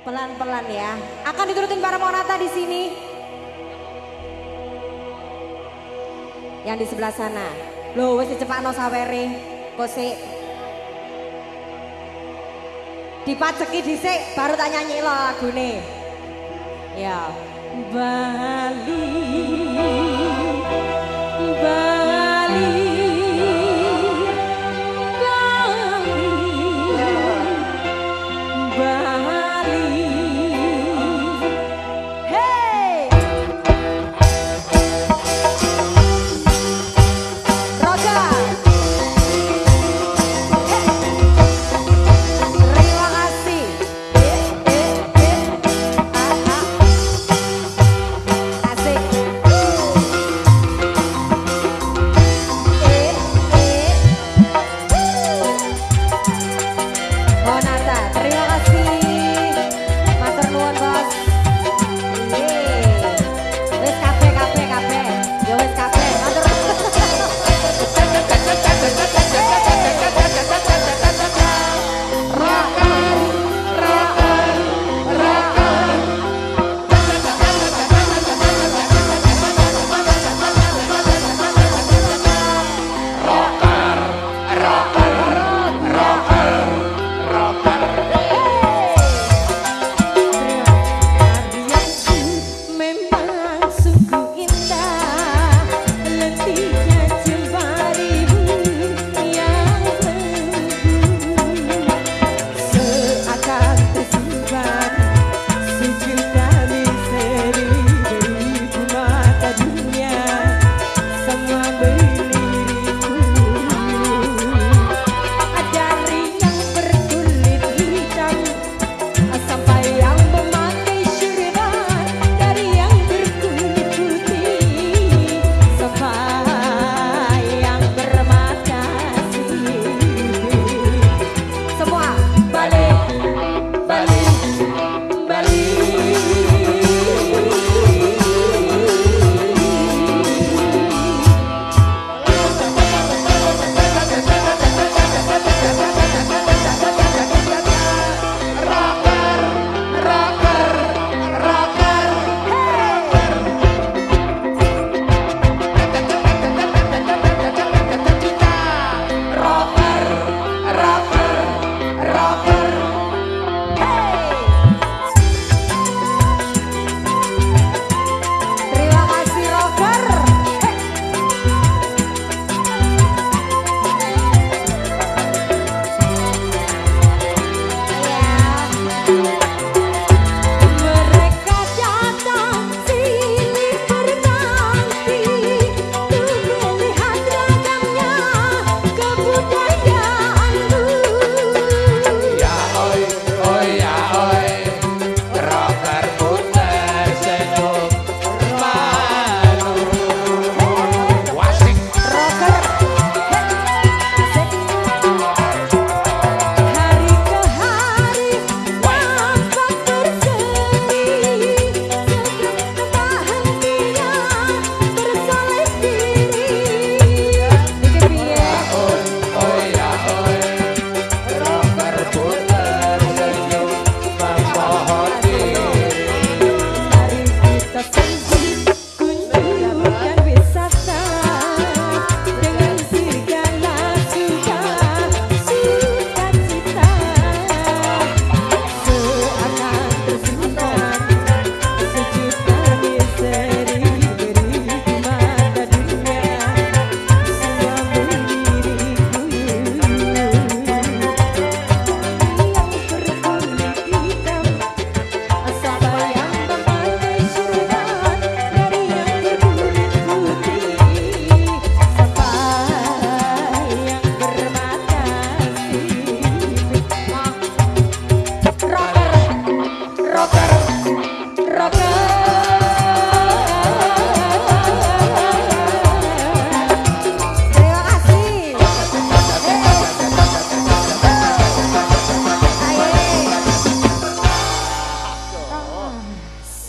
Pelan-pelan ya. Akan diturutin para monata di sini. Yang di sebelah sana. Loh, wis no sawere. Kose. Dipaceki dhisik baru tak nyanyi lo nih. Ya. Bali.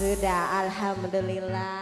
Sudah, alhamdulillah.